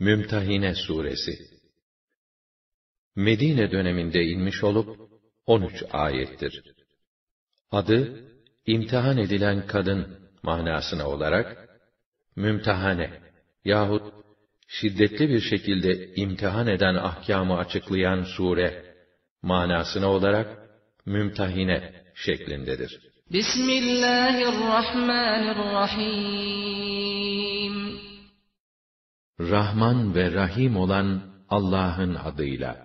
Mümtahine Suresi Medine döneminde inmiş olup 13 ayettir. Adı imtihan edilen kadın manasına olarak mümtahane yahut şiddetli bir şekilde imtihan eden ahkamı açıklayan sure manasına olarak mümtahine şeklindedir. Bismillahirrahmanirrahim Rahman ve Rahim olan Allah'ın adıyla.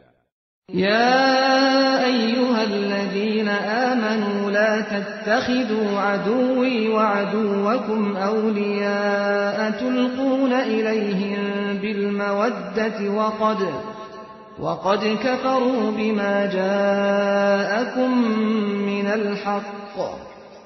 Ya eyyühellezîne âmenû la tettehidû aduvî ve aduvakum evliyâe tulkûne ileyhim bil meveddeti ve kadı. وَقَدْ كَفَرُوا بِمَا جَاءَكُمْ مِنَ الْحَقِّ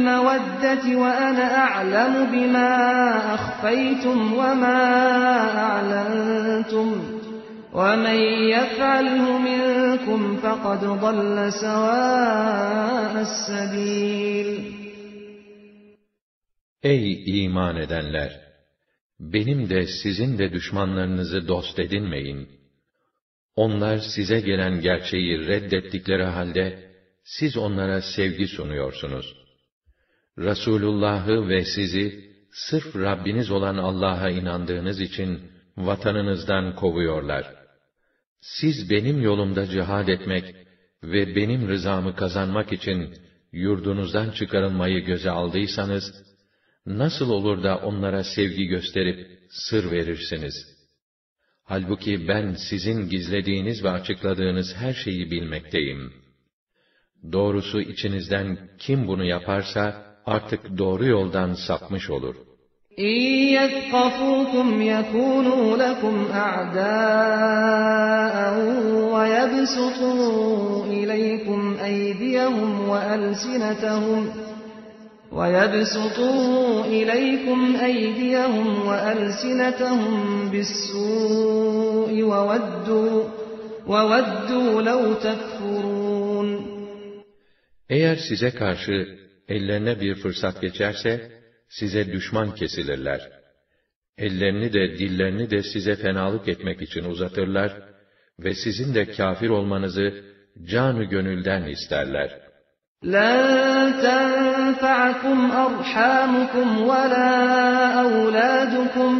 بالمودة وأنا أعلم بما أخفيتم وما أعلنتم ومن يفعله منكم فقد ضل سواء السبيل Ey iman edenler! Benim de sizin de düşmanlarınızı dost edinmeyin. Onlar size gelen gerçeği reddettikleri halde, siz onlara sevgi sunuyorsunuz. Resulullah'ı ve sizi sırf Rabbiniz olan Allah'a inandığınız için vatanınızdan kovuyorlar. Siz benim yolumda cihad etmek ve benim rızamı kazanmak için yurdunuzdan çıkarılmayı göze aldıysanız, nasıl olur da onlara sevgi gösterip sır verirsiniz? Halbuki ben sizin gizlediğiniz ve açıkladığınız her şeyi bilmekteyim.'' Doğrusu içinizden kim bunu yaparsa artık doğru yoldan sapmış olur. يَثْقَفُوكُمْ يَكُونُوا لَكُمْ أَعْدَاءً وَيَبْسُطُوا إِلَيْكُمْ أَيْدِيَهُمْ وَأَلْسِنَتَهُمْ وَيَبْسُطُوا إِلَيْكُمْ أَيْدِيَهُمْ وَأَلْسِنَتَهُمْ بِالسُّوءِ وَوَدُّوا وَوَدُّوا لَوْ تَكْفُرُونَ eğer size karşı ellerine bir fırsat geçerse, size düşman kesilirler. Ellerini de dillerini de size fenalık etmek için uzatırlar ve sizin de kafir olmanızı canı gönülden isterler. لَنْ تَنْفَعَكُمْ أَرْحَامُكُمْ وَلَا أَوْلَادُكُمْ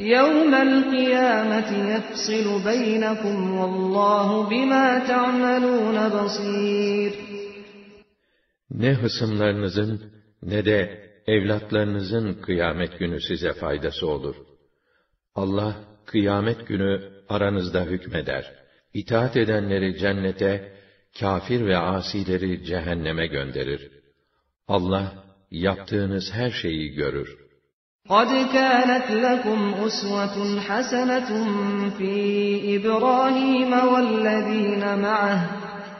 يَوْمَ الْقِيَامَةِ يَفْصِلُ بَيْنَكُمْ وَاللّٰهُ بِمَا تَعْمَلُونَ بَصِيرٌ ne hısımlarınızın ne de evlatlarınızın kıyamet günü size faydası olur. Allah kıyamet günü aranızda hükmeder. İtaat edenleri cennete, kafir ve asileri cehenneme gönderir. Allah yaptığınız her şeyi görür. قَدْ كَانَتْ لَكُمْ أُسْوَةٌ حَسَنَةٌ فِي إِبْرَاهِيمَ وَالَّذِينَ مَعَهُ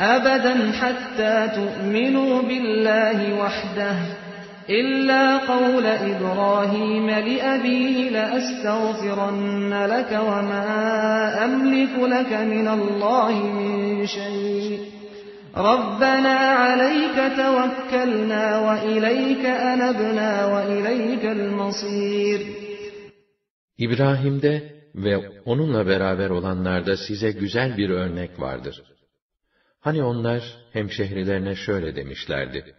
أبدا حتى تؤمنوا بالله وحده إلا قول إبراهيم لأبيه لأستغفرن لك وما أملك لك من الله من شيء ربنا عليك توكلنا وإليك أنبنا وإليك المصير İbrahim'de ve onunla beraber olanlarda size güzel bir örnek vardır. Hani onlar hemşehrilerine şöyle demişlerdi.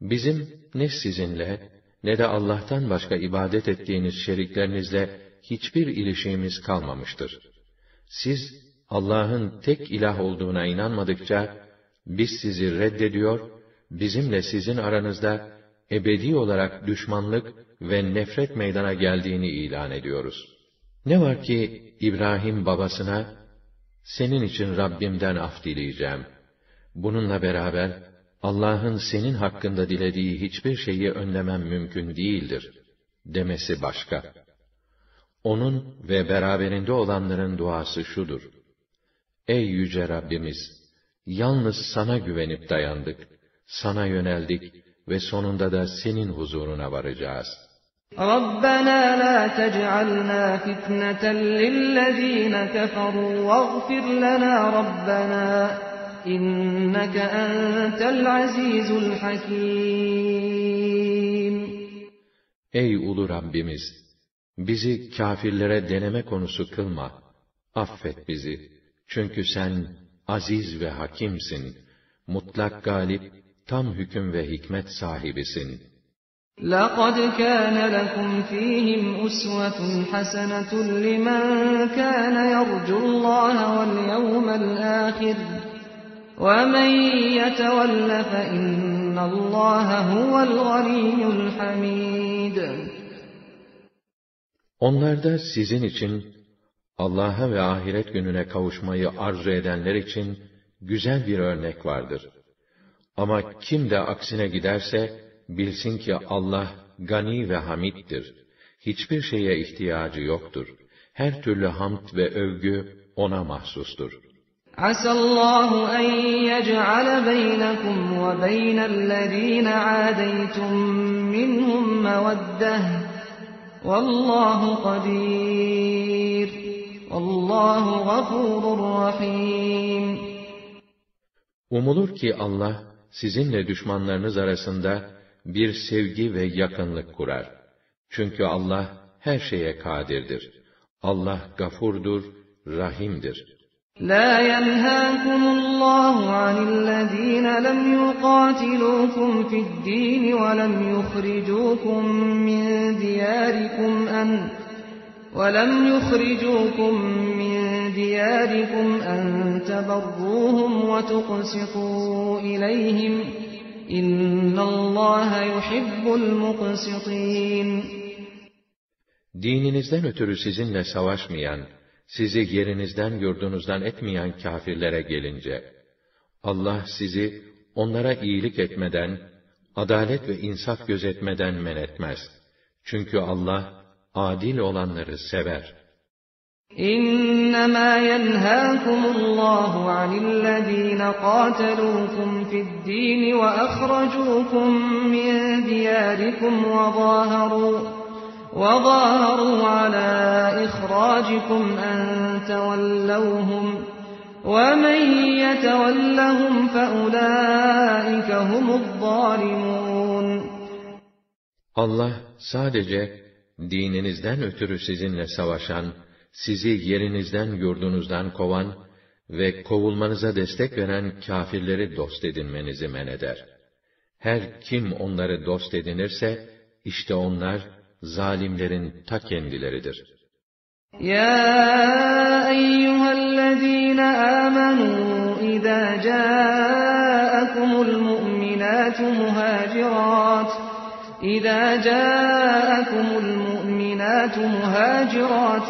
Bizim ne sizinle ne de Allah'tan başka ibadet ettiğiniz şeriklerinizle hiçbir ilişiğimiz kalmamıştır. Siz Allah'ın tek ilah olduğuna inanmadıkça biz sizi reddediyor bizimle sizin aranızda ebedi olarak düşmanlık ve nefret meydana geldiğini ilan ediyoruz. Ne var ki İbrahim babasına, senin için Rabbimden af dileyeceğim. Bununla beraber, Allah'ın senin hakkında dilediği hiçbir şeyi önlemem mümkün değildir, demesi başka. Onun ve beraberinde olanların duası şudur. Ey yüce Rabbimiz! Yalnız sana güvenip dayandık, sana yöneldik ve sonunda da senin huzuruna varacağız. رَبَّنَا لَا تَجْعَلْنَا فِتْنَةً لِلَّذ۪ينَ كَفَرُوا وَاغْفِرْ لَنَا رَبَّنَا اِنَّكَ أَنْتَ الْعَز۪يزُ الْحَك۪يمُ Ey ulu Rabbimiz! Bizi kâfirlere deneme konusu kılma. Affet bizi. Çünkü sen aziz ve hakimsin. Mutlak galip, tam hüküm ve hikmet sahibisin. لَقَدْ كَانَ لَكُمْ ف۪يهِمْ أُسْوَةٌ حَسَنَةٌ لِمَنْ كَانَ يَرْجُو اللّٰهَ وَالْيَوْمَ الْآخِرَ وَمَنْ يَتَوَلَّ فَإِنَّ اللّٰهَ هُوَ الْغَنِيُّ الْحَمِيدُ Onlarda sizin için, Allah'a ve ahiret gününe kavuşmayı arzu edenler için güzel bir örnek vardır. Ama kim de aksine giderse, bilsin ki Allah gani ve hamiddir. Hiçbir şeye ihtiyacı yoktur. Her türlü hamd ve övgü ona mahsustur. عسى الله أن يجعل بينكم وبين الذين عاديتم منهم مودة والله قدير والله غفور رحيم Umulur ki Allah, sizinle düşmanlarınız arasında bir sevgi ve yakınlık kurar. Çünkü Allah her şeye kadirdir. Allah gafurdur, rahimdir. لا ينهاكم الله عن الذين لم يقاتلوكم في الدين ولم يخرجوكم من دياركم أن ولم يخرجوكم من دياركم أن تبروهم وتقسطوا إليهم İnnallâhe yuhibbul muqsitin. Dininizden ötürü sizinle savaşmayan, sizi yerinizden yurdunuzdan etmeyen kâfirlere gelince, Allah sizi onlara iyilik etmeden, adalet ve insaf gözetmeden men etmez. Çünkü Allah, adil olanları sever.'' إنما ينهاكم الله عن الذين قاتلوكم في الدين وأخرجوكم من دياركم وظاهروا وظاهروا على إخراجكم أن تولوهم ومن يتولهم فأولئك هم الظالمون. Allah sadece dininizden ötürü sizinle savaşan, sizi yerinizden yurdunuzdan kovan ve kovulmanıza destek veren kâfirleri dost edinmenizi men eder. Her kim onları dost edinirse, işte onlar, zalimlerin ta kendileridir. يا أيها الذين آمنوا إذا جاءكم المؤمنات مهاجرات إذا جاءكم المؤمنات مهاجرات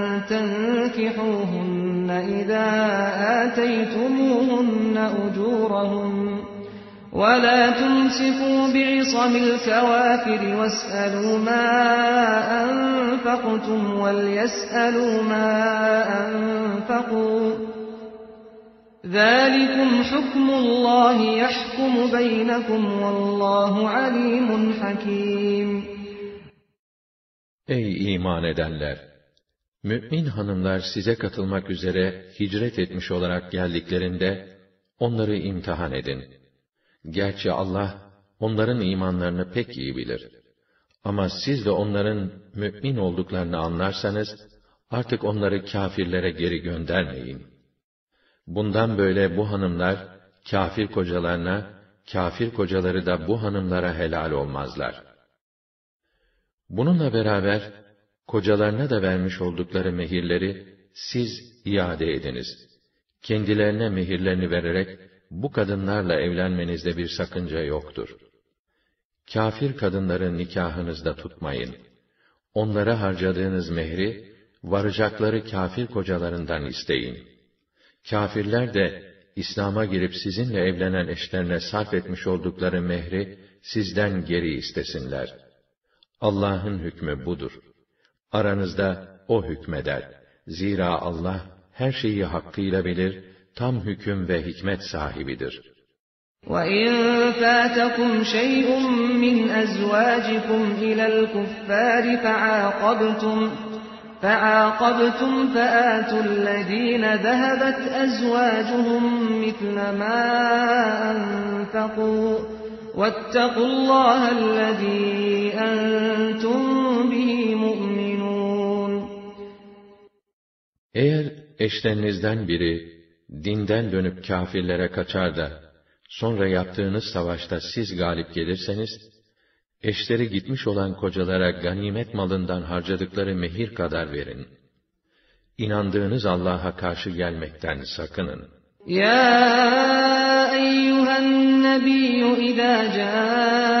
تنكحوهن إذا آتيتموهن أجورهن ولا تمسكوا بعصم الكوافر واسألوا ما أنفقتم وليسألوا ما أنفقوا. ذلكم حكم الله يحكم بينكم والله عليم حكيم. Ey iman edenler! Mü'min hanımlar size katılmak üzere hicret etmiş olarak geldiklerinde, onları imtihan edin. Gerçi Allah, onların imanlarını pek iyi bilir. Ama siz de onların mümin olduklarını anlarsanız, artık onları kâfirlere geri göndermeyin. Bundan böyle bu hanımlar, kâfir kocalarına, kâfir kocaları da bu hanımlara helal olmazlar. Bununla beraber, kocalarına da vermiş oldukları mehirleri, siz iade ediniz. Kendilerine mehirlerini vererek, bu kadınlarla evlenmenizde bir sakınca yoktur. Kafir kadınları nikahınızda tutmayın. Onlara harcadığınız mehri, varacakları kafir kocalarından isteyin. Kafirler de, İslam'a girip sizinle evlenen eşlerine sarf etmiş oldukları mehri, sizden geri istesinler. Allah'ın hükmü budur. Aranızda O hükmeder. Zira Allah, her şeyi hakkıyla bilir, tam hüküm ve hikmet sahibidir. وَإِنْ فَاتَكُمْ شَيْءٌ مِّنْ أَزْوَاجِكُمْ إِلَى الْكُفَّارِ فَعَاقَبْتُمْ فَعَاقَبْتُمْ فَآتُوا الَّذِينَ ذَهَبَتْ أَزْوَاجُهُم مِّثْلَ مَا أَنفَقُوا وَاتَّقُوا اللَّهَ الَّذِي أَنتُم Eğer eşlerinizden biri dinden dönüp kafirlere kaçar da sonra yaptığınız savaşta siz galip gelirseniz eşleri gitmiş olan kocalara ganimet malından harcadıkları mehir kadar verin. İnandığınız Allah'a karşı gelmekten sakının. Ya eyyühen nebiyyü idâ câ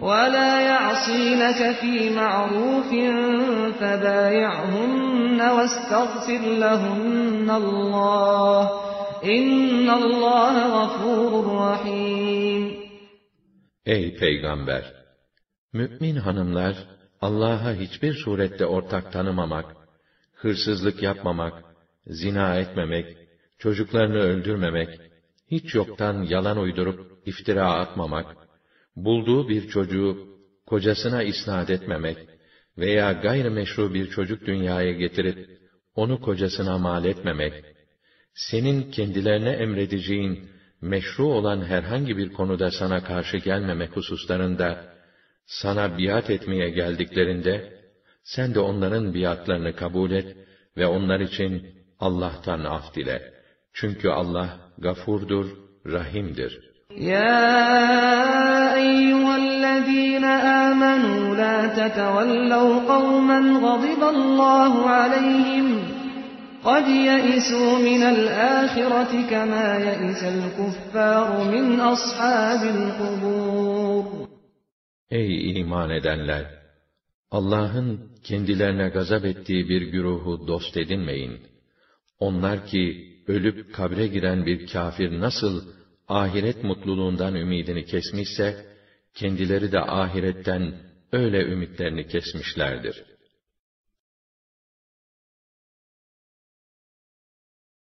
ولا يعصينك في معروف فبايعهن واستغفر لهن الله إن الله غفور رحيم Ey Peygamber! Mü'min hanımlar, Allah'a hiçbir surette ortak tanımamak, hırsızlık yapmamak, zina etmemek, çocuklarını öldürmemek, hiç yoktan yalan uydurup iftira atmamak, bulduğu bir çocuğu kocasına isnat etmemek veya gayrimeşru bir çocuk dünyaya getirip onu kocasına mal etmemek, senin kendilerine emredeceğin meşru olan herhangi bir konuda sana karşı gelmemek hususlarında sana biat etmeye geldiklerinde sen de onların biatlarını kabul et ve onlar için Allah'tan af dile. Çünkü Allah gafurdur, rahimdir. يا أيها الذين آمنوا لا تتولوا قوما غضب الله عليهم قد يئسوا من الآخرة كما يئس الكفار من أصحاب القبور Ey iman edenler! Allah'ın kendilerine gazap ettiği bir güruhu dost edinmeyin. Onlar ki, ölüp kabre giren bir kafir nasıl ahiret mutluluğundan ümidini kesmişse, kendileri de ahiretten öyle ümitlerini kesmişlerdir.